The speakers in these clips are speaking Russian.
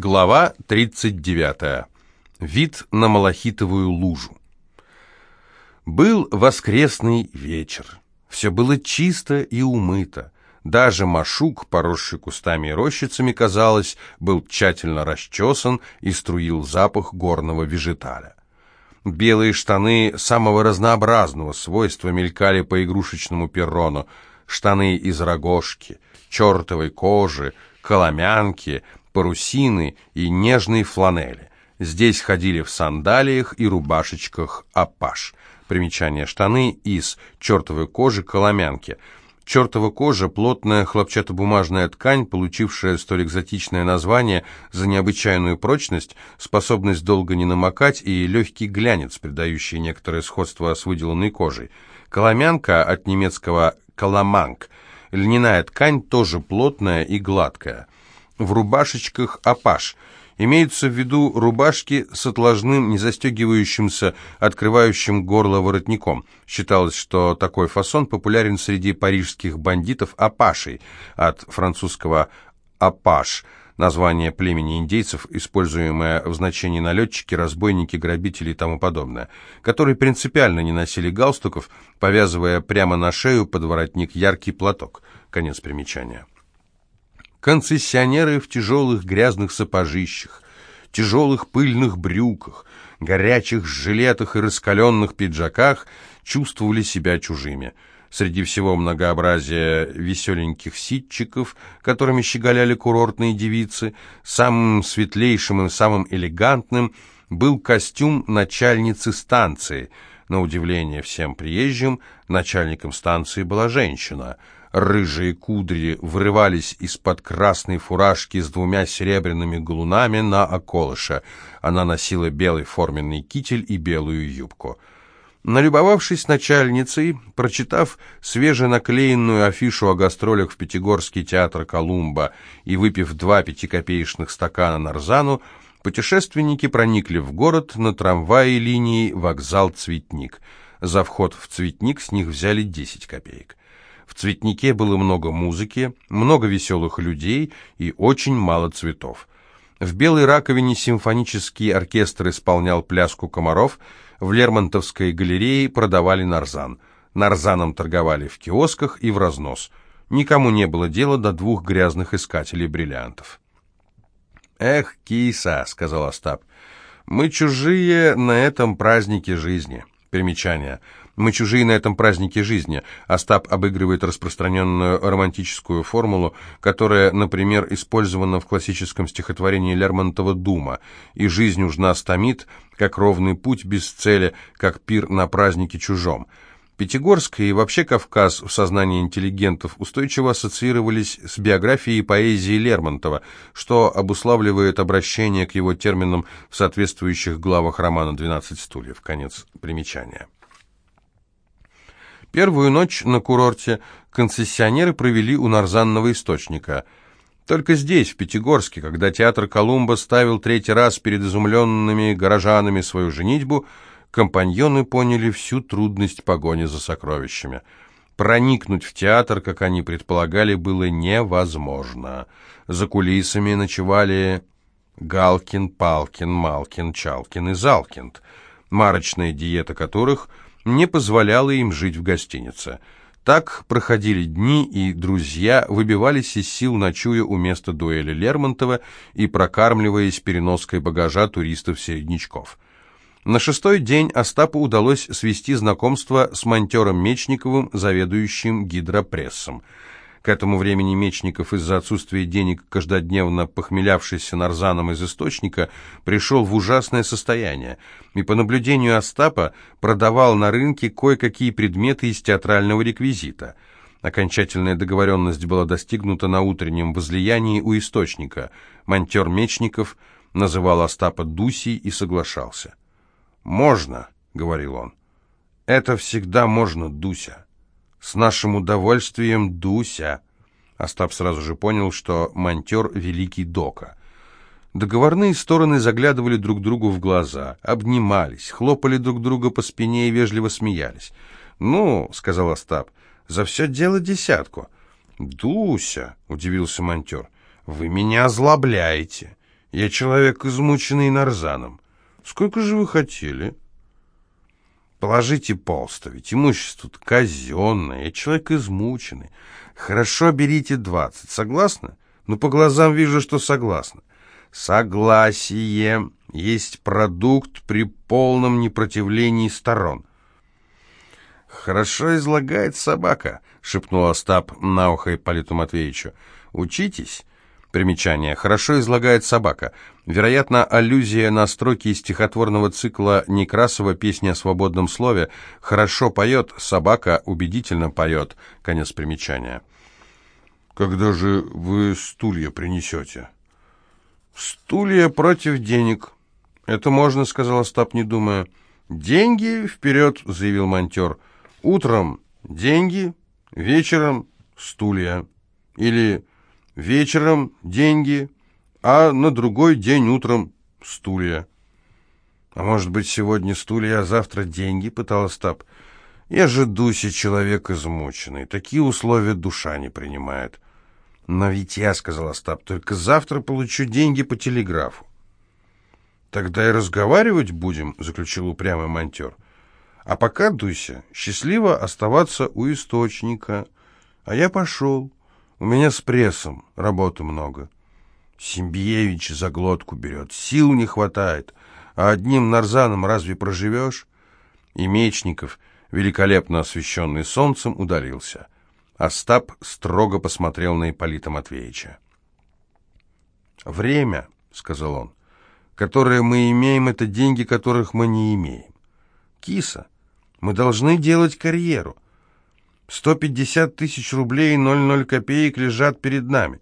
Глава 39. Вид на Малахитовую лужу. Был воскресный вечер. Все было чисто и умыто. Даже машук, поросший кустами и рощицами, казалось, был тщательно расчесан и струил запах горного вежиталя. Белые штаны самого разнообразного свойства мелькали по игрушечному перрону. Штаны из рогожки, чертовой кожи, коломянки — парусины и нежные фланели. Здесь ходили в сандалиях и рубашечках апаш. Примечание штаны из чертовой кожи коломянки. Чертова кожа – плотная хлопчатобумажная ткань, получившая столь экзотичное название за необычайную прочность, способность долго не намокать и легкий глянец, придающий некоторое сходство с выделанной кожей. Коломянка от немецкого «коломанг» – льняная ткань, тоже плотная и гладкая – в рубашечках «Апаш». Имеются в виду рубашки с отложным, не застегивающимся, открывающим горло воротником. Считалось, что такой фасон популярен среди парижских бандитов «Апашей», от французского «Апаш», название племени индейцев, используемое в значении налетчики, разбойники, грабители и тому подобное, которые принципиально не носили галстуков, повязывая прямо на шею под воротник яркий платок. Конец примечания концессионеры в тяжелых грязных сапожищах, тяжелых пыльных брюках, горячих жилетах и раскаленных пиджаках чувствовали себя чужими. Среди всего многообразия веселеньких ситчиков, которыми щеголяли курортные девицы, самым светлейшим и самым элегантным был костюм начальницы станции. На удивление всем приезжим, начальником станции была женщина – Рыжие кудри вырывались из-под красной фуражки с двумя серебряными галунами на околыше. Она носила белый форменный китель и белую юбку. Налюбовавшись начальницей, прочитав свеженаклеенную афишу о гастролях в Пятигорский театр «Колумба» и выпив два пятикопеечных стакана нарзану, путешественники проникли в город на трамвае линии вокзал «Цветник». За вход в «Цветник» с них взяли 10 копеек. В цветнике было много музыки, много веселых людей и очень мало цветов. В белой раковине симфонический оркестр исполнял пляску комаров, в Лермонтовской галерее продавали нарзан. Нарзаном торговали в киосках и в разнос. Никому не было дела до двух грязных искателей бриллиантов. «Эх, киса», — сказал Остап, — «мы чужие на этом празднике жизни». Примечание. Мы чужие на этом празднике жизни. Остап обыгрывает распространенную романтическую формулу, которая, например, использована в классическом стихотворении Лермонтова «Дума». «И жизнь уж нас томит, как ровный путь без цели, как пир на празднике чужом». Пятигорск и вообще Кавказ в сознании интеллигентов устойчиво ассоциировались с биографией и поэзией Лермонтова, что обуславливает обращение к его терминам в соответствующих главах романа «12 стульев». Конец примечания. Первую ночь на курорте концессионеры провели у Нарзанного источника. Только здесь, в Пятигорске, когда театр Колумба ставил третий раз перед изумленными горожанами свою женитьбу, компаньоны поняли всю трудность погони за сокровищами. Проникнуть в театр, как они предполагали, было невозможно. За кулисами ночевали Галкин, Палкин, Малкин, Чалкин и Залкинд, марочная диета которых – не позволяла им жить в гостинице. Так проходили дни, и друзья выбивались из сил, ночуя у места дуэли Лермонтова и прокармливаясь переноской багажа туристов-середнячков. На шестой день Остапу удалось свести знакомство с монтером Мечниковым, заведующим гидропрессом – к этому времени Мечников из-за отсутствия денег, каждодневно похмелявшийся нарзаном из источника, пришел в ужасное состояние и, по наблюдению Остапа, продавал на рынке кое-какие предметы из театрального реквизита. Окончательная договоренность была достигнута на утреннем возлиянии у источника. Монтер Мечников называл Остапа Дусей и соглашался. «Можно», — говорил он, — «это всегда можно, Дуся». «С нашим удовольствием, Дуся!» Остап сразу же понял, что монтер великий Дока. Договорные стороны заглядывали друг другу в глаза, обнимались, хлопали друг друга по спине и вежливо смеялись. «Ну, — сказал Остап, — за все дело десятку». «Дуся!» — удивился монтер. «Вы меня озлобляете. Я человек, измученный нарзаном. Сколько же вы хотели?» «Положите полставить, имущество казенное, я человек измученный. Хорошо, берите двадцать, согласны? Ну, по глазам вижу, что согласны. Согласие есть продукт при полном непротивлении сторон. «Хорошо излагает собака», — шепнул Остап на ухо Ипполиту Матвеевичу. «Учитесь». Примечание. «Хорошо излагает собака». Вероятно, аллюзия на строки из стихотворного цикла Некрасова «Песня о свободном слове». «Хорошо поет, собака убедительно поет». Конец примечания. «Когда же вы стулья принесете?» «Стулья против денег». «Это можно», — сказал Остап, не думая. «Деньги вперед», — заявил монтер. «Утром деньги, вечером стулья». Или вечером деньги, а на другой день утром стулья. «А может быть, сегодня стулья, а завтра деньги?» — пытал Остап. «Я же Дуся человек измученный. Такие условия душа не принимает». «Но ведь я, — сказал Остап, — только завтра получу деньги по телеграфу». «Тогда и разговаривать будем», — заключил упрямый монтер. «А пока, Дуся, счастливо оставаться у источника. А я пошел. У меня с прессом работы много. Симбиевич за глотку берет, сил не хватает. А одним нарзаном разве проживешь?» И Мечников, великолепно освещенный солнцем, удалился. Остап строго посмотрел на Ипполита Матвеевича. «Время», — сказал он, — «которое мы имеем, это деньги, которых мы не имеем. Киса, мы должны делать карьеру. 150 тысяч рублей и 00 копеек лежат перед нами.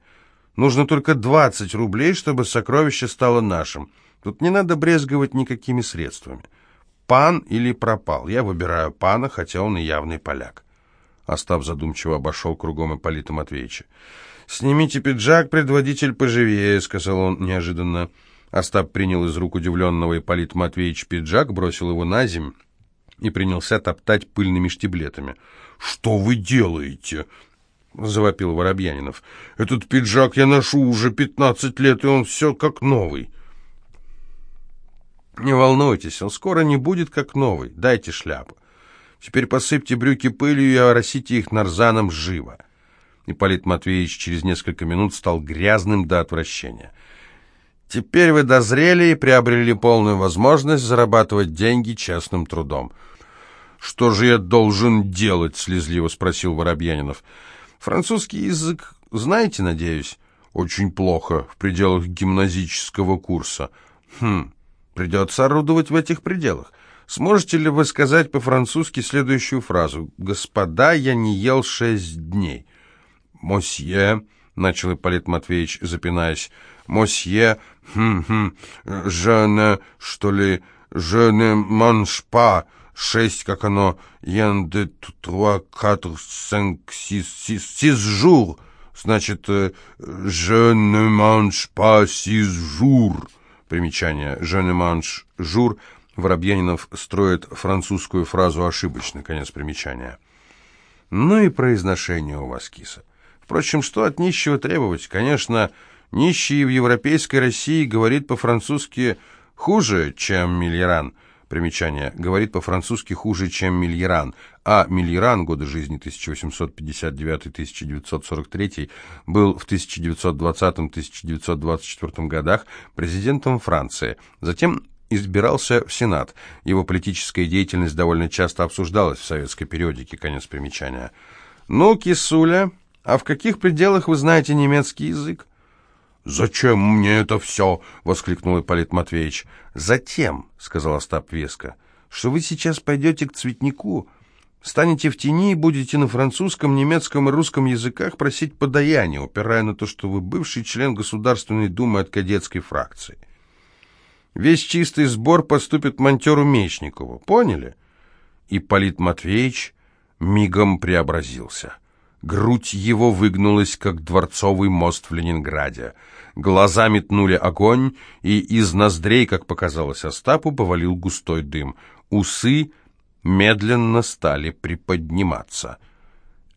Нужно только 20 рублей, чтобы сокровище стало нашим. Тут не надо брезговать никакими средствами. Пан или пропал. Я выбираю пана, хотя он и явный поляк. Остап задумчиво обошел кругом Ипполита Матвеевича. «Снимите пиджак, предводитель, поживее», — сказал он неожиданно. Остап принял из рук удивленного Ипполита Матвеевича пиджак, бросил его на землю и принялся топтать пыльными штиблетами. «Что вы делаете?» — завопил Воробьянинов. «Этот пиджак я ношу уже пятнадцать лет, и он все как новый». «Не волнуйтесь, он скоро не будет как новый. Дайте шляпу. Теперь посыпьте брюки пылью и оросите их нарзаном живо». Ипполит Матвеевич через несколько минут стал грязным до отвращения. «Теперь вы дозрели и приобрели полную возможность зарабатывать деньги честным трудом». «Что же я должен делать?» — слезливо спросил Воробьянинов. «Французский язык знаете, надеюсь?» «Очень плохо, в пределах гимназического курса». «Хм, придется орудовать в этих пределах. Сможете ли вы сказать по-французски следующую фразу? «Господа, я не ел шесть дней». «Мосье», — начал Ипполит Матвеевич, запинаясь, «Мосье, хм-хм, ne, что ли, mange pas, шесть, как оно, yen de trois, quatre, cinq, six, six, six jours». Значит, «je ne mange pas six jours». Примечание «je ne mange jour» Воробьянинов строит французскую фразу ошибочно, конец примечания. Ну и произношение у вас, киса. Впрочем, что от нищего требовать? Конечно, нищий в европейской России говорит по-французски хуже, чем Мильеран. Примечание. Говорит по-французски хуже, чем Мильеран. А Мильеран, годы жизни 1859-1943, был в 1920-1924 годах президентом Франции. Затем избирался в Сенат. Его политическая деятельность довольно часто обсуждалась в советской периодике, конец примечания. «Ну, кисуля, а в каких пределах вы знаете немецкий язык?» «Зачем мне это все?» — воскликнул Ипполит Матвеевич. «Затем», — сказал Остап веско, — «что вы сейчас пойдете к цветнику, станете в тени и будете на французском, немецком и русском языках просить подаяние, упирая на то, что вы бывший член Государственной Думы от кадетской фракции. Весь чистый сбор поступит монтеру Мечникову. Поняли? И Полит Матвеевич мигом преобразился. Грудь его выгнулась, как дворцовый мост в Ленинграде. Глаза метнули огонь, и из ноздрей, как показалось Остапу, повалил густой дым. Усы медленно стали приподниматься.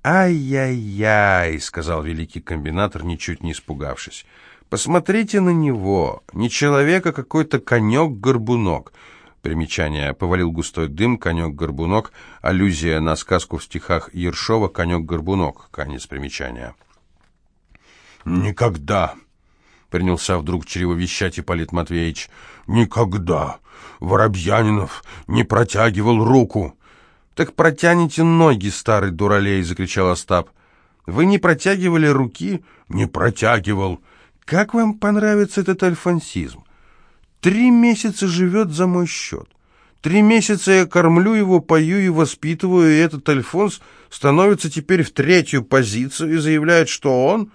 «Ай-яй-яй», — сказал великий комбинатор, ничуть не испугавшись. Посмотрите на него. Не человек, а какой-то конек-горбунок. Примечание. Повалил густой дым, конек-горбунок. Аллюзия на сказку в стихах Ершова «Конек-горбунок». Конец примечания. «Никогда!» — принялся вдруг чревовещать Ипполит Матвеевич. «Никогда! Воробьянинов не протягивал руку!» «Так протяните ноги, старый дуралей!» — закричал Остап. «Вы не протягивали руки?» «Не протягивал!» «Как вам понравится этот альфонсизм? Три месяца живет за мой счет. Три месяца я кормлю его, пою и воспитываю, и этот Альфонс становится теперь в третью позицию и заявляет, что он...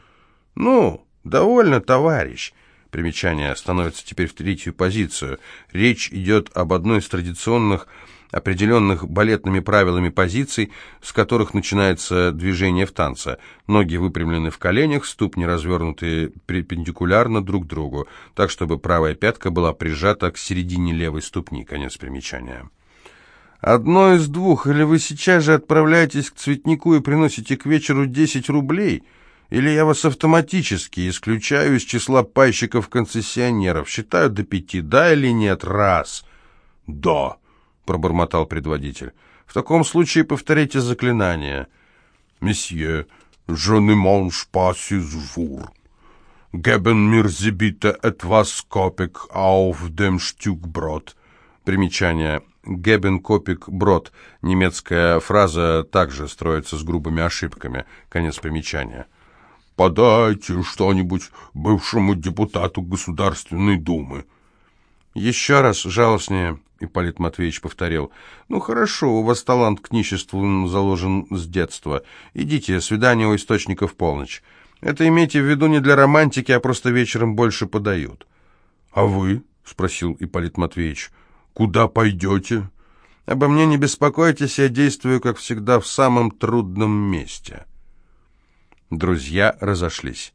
Ну, довольно, товарищ. Примечание становится теперь в третью позицию. Речь идет об одной из традиционных определенных балетными правилами позиций, с которых начинается движение в танце. Ноги выпрямлены в коленях, ступни развернуты перпендикулярно друг другу, так, чтобы правая пятка была прижата к середине левой ступни. Конец примечания. Одно из двух, или вы сейчас же отправляетесь к цветнику и приносите к вечеру 10 рублей, или я вас автоматически исключаю из числа пайщиков-концессионеров. Считаю до пяти, да или нет? Раз. Да. — пробормотал предводитель. «В таком случае повторите заклинание». «Месье, je ne mange pas ce jour. Geben mir Sie bitte etwas Kopek auf dem Stück Brot». Примечание. «Гебен копик брод». Немецкая фраза также строится с грубыми ошибками. Конец примечания. «Подайте что-нибудь бывшему депутату Государственной Думы». «Еще раз, жалостнее». Ипполит Матвеевич повторил. «Ну хорошо, у вас талант к ниществу заложен с детства. Идите, свидание у источника в полночь. Это имейте в виду не для романтики, а просто вечером больше подают». «А вы?» — спросил Ипполит Матвеевич. «Куда пойдете?» «Обо мне не беспокойтесь, я действую, как всегда, в самом трудном месте». Друзья разошлись.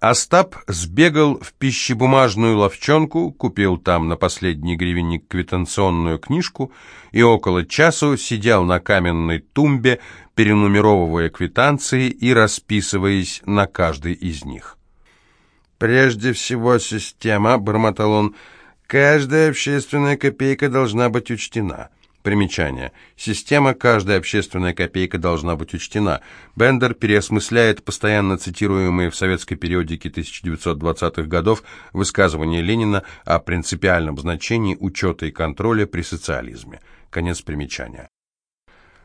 Остап сбегал в пищебумажную ловчонку, купил там на последний гривенник квитанционную книжку и около часу сидел на каменной тумбе, перенумеровывая квитанции и расписываясь на каждой из них. «Прежде всего система», — бормотал он, — «каждая общественная копейка должна быть учтена». Примечание. Система «каждая общественная копейка должна быть учтена». Бендер переосмысляет постоянно цитируемые в советской периодике 1920-х годов высказывания Ленина о принципиальном значении учета и контроля при социализме. Конец примечания.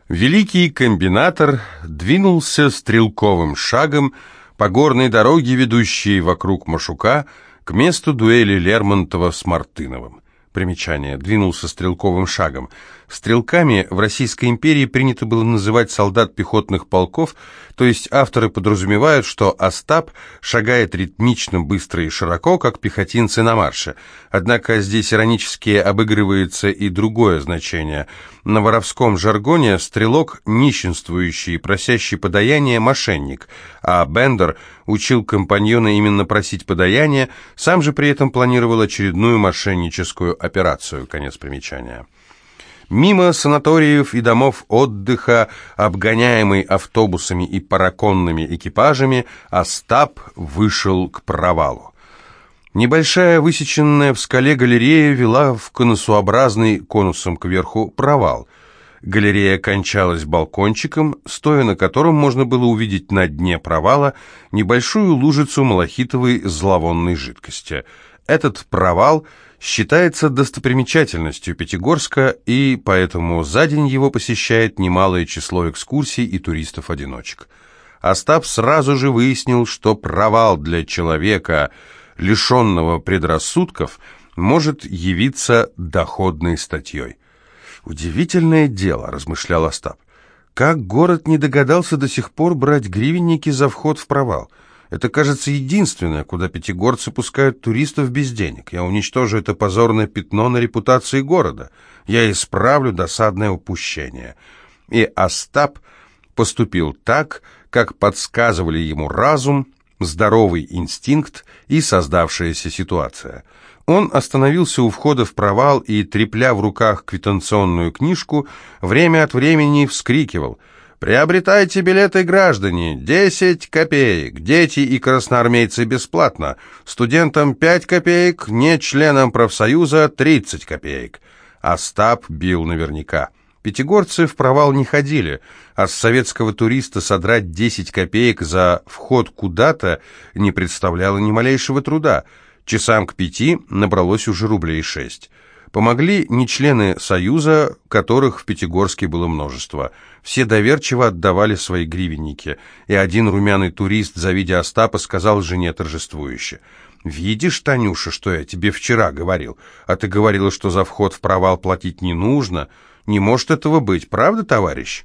Великий комбинатор двинулся стрелковым шагом по горной дороге, ведущей вокруг Машука, к месту дуэли Лермонтова с Мартыновым. Примечание. Двинулся стрелковым шагом. Стрелками в Российской империи принято было называть солдат пехотных полков, то есть авторы подразумевают, что Остап шагает ритмично, быстро и широко, как пехотинцы на марше. Однако здесь иронически обыгрывается и другое значение. На воровском жаргоне стрелок – нищенствующий, просящий подаяние мошенник, а Бендер учил компаньона именно просить подаяние, сам же при этом планировал очередную мошенническую операцию. Конец примечания. Мимо санаториев и домов отдыха, обгоняемый автобусами и параконными экипажами, Остап вышел к провалу. Небольшая высеченная в скале галерея вела в конусообразный, конусом кверху, провал. Галерея кончалась балкончиком, стоя на котором можно было увидеть на дне провала небольшую лужицу малахитовой зловонной жидкости. Этот провал – считается достопримечательностью Пятигорска, и поэтому за день его посещает немалое число экскурсий и туристов-одиночек. Остап сразу же выяснил, что провал для человека, лишенного предрассудков, может явиться доходной статьей. «Удивительное дело», — размышлял Остап. «Как город не догадался до сих пор брать гривенники за вход в провал?» Это, кажется, единственное, куда пятигорцы пускают туристов без денег. Я уничтожу это позорное пятно на репутации города. Я исправлю досадное упущение. И Остап поступил так, как подсказывали ему разум, здоровый инстинкт и создавшаяся ситуация. Он остановился у входа в провал и, трепля в руках квитанционную книжку, время от времени вскрикивал – Приобретайте билеты, граждане. 10 копеек. Дети и красноармейцы бесплатно. Студентам 5 копеек, не членам профсоюза 30 копеек. Остап бил наверняка. Пятигорцы в провал не ходили, а с советского туриста содрать 10 копеек за вход куда-то не представляло ни малейшего труда. Часам к пяти набралось уже рублей шесть. Помогли не члены Союза, которых в Пятигорске было множество. Все доверчиво отдавали свои гривенники, и один румяный турист, завидя Остапа, сказал жене торжествующе – «Видишь, Танюша, что я тебе вчера говорил? А ты говорила, что за вход в провал платить не нужно. Не может этого быть, правда, товарищ?»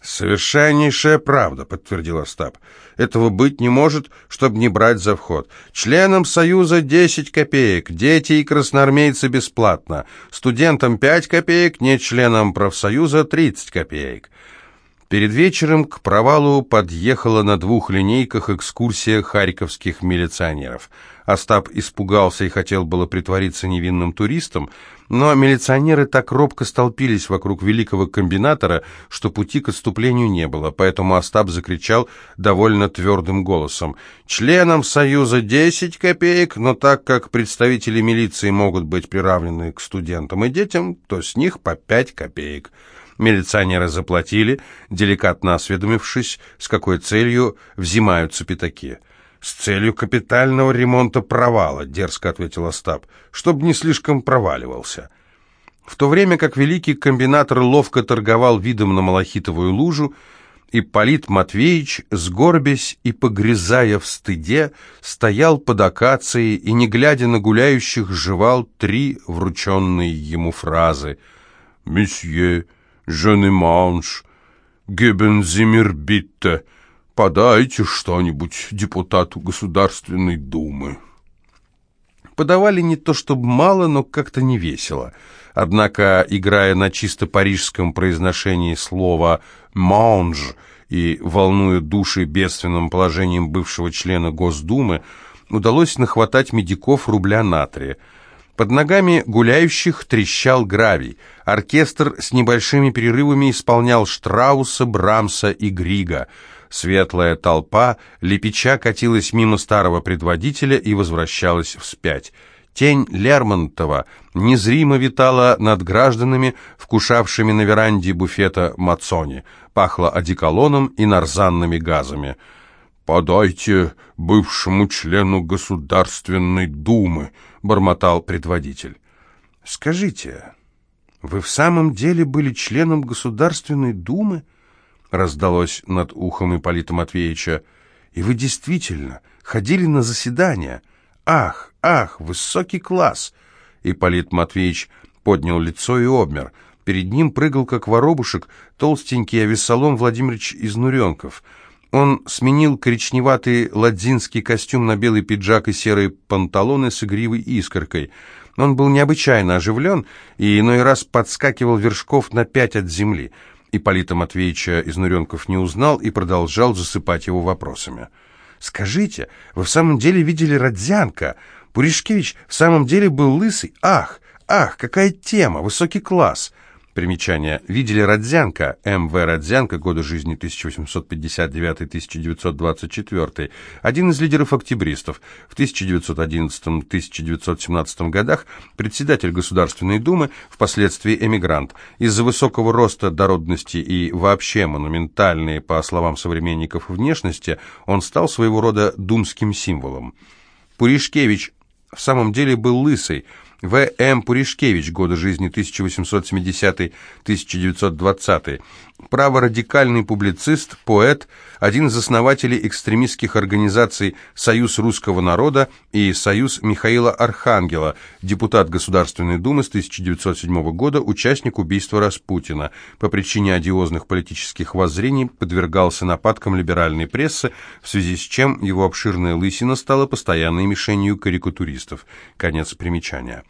«Совершеннейшая правда», — подтвердил Остап. «Этого быть не может, чтобы не брать за вход. Членам Союза 10 копеек, дети и красноармейцы бесплатно, студентам 5 копеек, не членам профсоюза 30 копеек». Перед вечером к провалу подъехала на двух линейках экскурсия харьковских милиционеров. Остап испугался и хотел было притвориться невинным туристом, но милиционеры так робко столпились вокруг великого комбинатора, что пути к отступлению не было, поэтому Остап закричал довольно твердым голосом. «Членам Союза 10 копеек, но так как представители милиции могут быть приравнены к студентам и детям, то с них по 5 копеек». Милиционеры заплатили, деликатно осведомившись, с какой целью взимаются пятаки. «С целью капитального ремонта провала», — дерзко ответил Остап, — «чтобы не слишком проваливался». В то время как великий комбинатор ловко торговал видом на малахитовую лужу, Ипполит Матвеевич, сгорбясь и погрязая в стыде, стоял под акацией и, не глядя на гуляющих, жевал три врученные ему фразы. «Месье, «Жены манш, гебен зимир битте, подайте что-нибудь депутату Государственной Думы». Подавали не то чтобы мало, но как-то не весело. Однако, играя на чисто парижском произношении слова «манж» и волнуя души бедственным положением бывшего члена Госдумы, удалось нахватать медиков рубля на три – под ногами гуляющих трещал гравий. Оркестр с небольшими перерывами исполнял Штрауса, Брамса и Грига. Светлая толпа лепеча катилась мимо старого предводителя и возвращалась вспять. Тень Лермонтова незримо витала над гражданами, вкушавшими на веранде буфета мацони. Пахло одеколоном и нарзанными газами. «Подайте бывшему члену Государственной Думы», — бормотал предводитель. «Скажите, вы в самом деле были членом Государственной Думы?» — раздалось над ухом Ипполита Матвеевича. «И вы действительно ходили на заседания? Ах, ах, высокий класс!» Ипполит Матвеевич поднял лицо и обмер. Перед ним прыгал, как воробушек, толстенький Авессалом Владимирович Изнуренков — он сменил коричневатый ладзинский костюм на белый пиджак и серые панталоны с игривой искоркой. Он был необычайно оживлен и иной раз подскакивал вершков на пять от земли. Ипполита Матвеевича Изнуренков не узнал и продолжал засыпать его вопросами. «Скажите, вы в самом деле видели Родзянко? Пуришкевич в самом деле был лысый? Ах, ах, какая тема, высокий класс!» Примечание. Видели Родзянко, М.В. Родзянко, годы жизни 1859-1924, один из лидеров октябристов. В 1911-1917 годах председатель Государственной Думы, впоследствии эмигрант. Из-за высокого роста, дородности и вообще монументальной, по словам современников, внешности, он стал своего рода думским символом. Пуришкевич в самом деле был лысый, в. М. Пуришкевич, годы жизни 1870-1920, праворадикальный публицист, поэт, один из основателей экстремистских организаций «Союз русского народа» и «Союз Михаила Архангела», депутат Государственной Думы с 1907 года, участник убийства Распутина. По причине одиозных политических воззрений подвергался нападкам либеральной прессы, в связи с чем его обширная лысина стала постоянной мишенью карикатуристов. Конец примечания.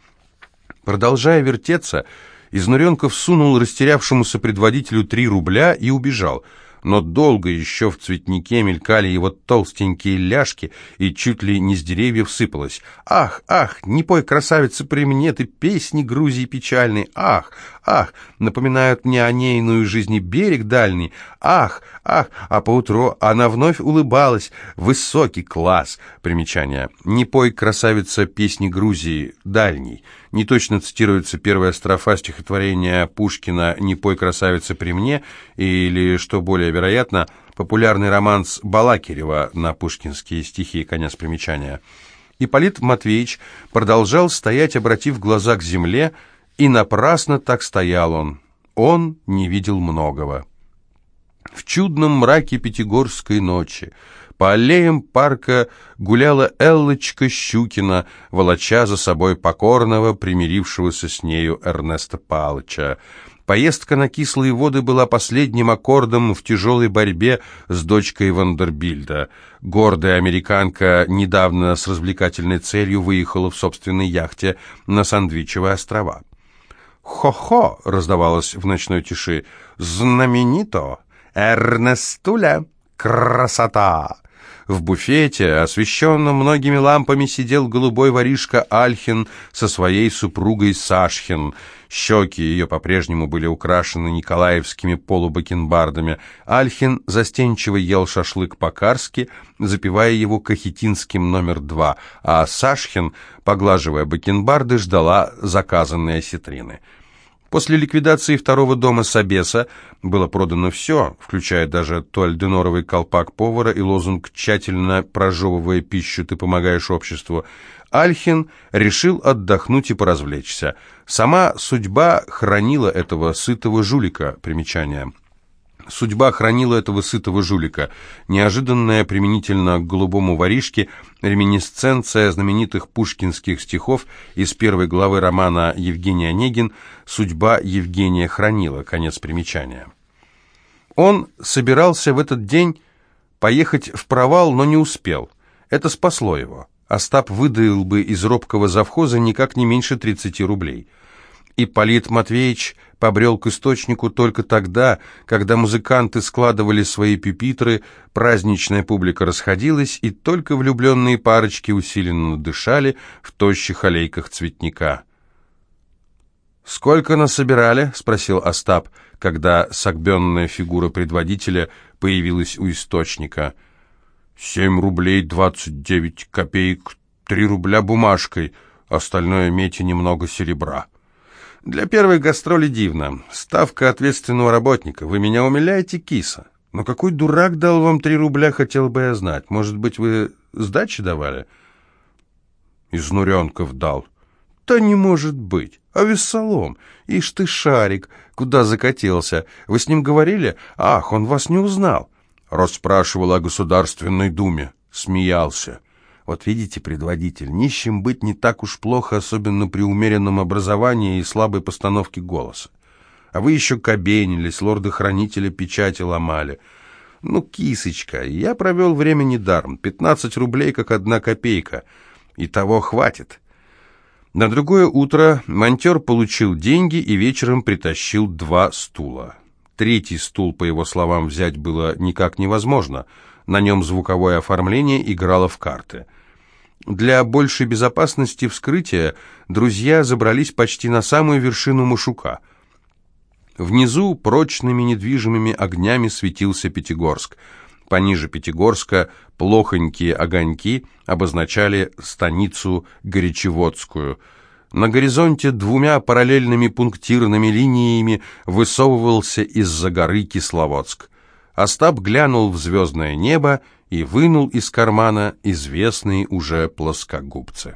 Продолжая вертеться, Изнуренков сунул растерявшемуся предводителю три рубля и убежал. Но долго еще в цветнике мелькали его толстенькие ляжки, и чуть ли не с деревьев сыпалось. «Ах, ах, не пой, красавица, при мне ты песни Грузии печальной! Ах, ах, напоминают мне о нейную жизни берег дальний, ах, ах, а поутру она вновь улыбалась, высокий класс. Примечание. Не пой, красавица, песни Грузии, дальний. Не точно цитируется первая строфа стихотворения Пушкина «Не пой, красавица, при мне» или, что более вероятно, популярный романс Балакирева на пушкинские стихи, конец примечания. Ипполит Матвеевич продолжал стоять, обратив глаза к земле, и напрасно так стоял он. Он не видел многого. В чудном мраке пятигорской ночи по аллеям парка гуляла Эллочка Щукина, волоча за собой покорного, примирившегося с нею Эрнеста Палыча. Поездка на кислые воды была последним аккордом в тяжелой борьбе с дочкой Вандербильда. Гордая американка недавно с развлекательной целью выехала в собственной яхте на Сандвичевые острова. «Хо-хо!» — раздавалось в ночной тиши. «Знаменито! Эрнестуля! Красота!» В буфете, освещенном многими лампами, сидел голубой воришка Альхин со своей супругой Сашхин. Щеки ее по-прежнему были украшены николаевскими полубакенбардами. Альхин застенчиво ел шашлык по-карски, запивая его кахетинским номер два, а Сашхин, поглаживая бакенбарды, ждала заказанные осетрины. После ликвидации второго дома Собеса было продано все, включая даже туальденоровый колпак повара и лозунг «Тщательно прожевывая пищу, ты помогаешь обществу». Альхин решил отдохнуть и поразвлечься. Сама судьба хранила этого сытого жулика, примечание – Судьба хранила этого сытого жулика. Неожиданная применительно к голубому воришке реминисценция знаменитых пушкинских стихов из первой главы романа Евгений Онегин «Судьба Евгения хранила». Конец примечания. Он собирался в этот день поехать в провал, но не успел. Это спасло его. Остап выдаил бы из робкого завхоза никак не меньше 30 рублей. Ипполит Матвеевич побрел к источнику только тогда, когда музыканты складывали свои пюпитры, праздничная публика расходилась, и только влюбленные парочки усиленно дышали в тощих аллейках цветника. «Сколько насобирали?» — спросил Остап, когда согбенная фигура предводителя появилась у источника. «Семь рублей двадцать девять копеек, три рубля бумажкой, остальное медь и немного серебра». Для первой гастроли дивно. Ставка ответственного работника. Вы меня умиляете, киса. Но какой дурак дал вам три рубля, хотел бы я знать. Может быть, вы сдачи давали? Из Нуренков дал. Да не может быть. А Вессалом? Ишь ты, шарик, куда закатился? Вы с ним говорили? Ах, он вас не узнал. Расспрашивал о Государственной Думе. Смеялся. Вот видите, предводитель, нищим быть не так уж плохо, особенно при умеренном образовании и слабой постановке голоса. А вы еще кабенились, лорда-хранителя печати ломали. Ну, кисочка, я провел время недаром. Пятнадцать рублей, как одна копейка. И того хватит. На другое утро монтер получил деньги и вечером притащил два стула. Третий стул, по его словам, взять было никак невозможно. На нем звуковое оформление играло в карты — для большей безопасности вскрытия друзья забрались почти на самую вершину Машука. Внизу прочными недвижимыми огнями светился Пятигорск. Пониже Пятигорска плохонькие огоньки обозначали станицу Горячеводскую. На горизонте двумя параллельными пунктирными линиями высовывался из-за горы Кисловодск. Остап глянул в звездное небо и вынул из кармана известные уже плоскогубцы.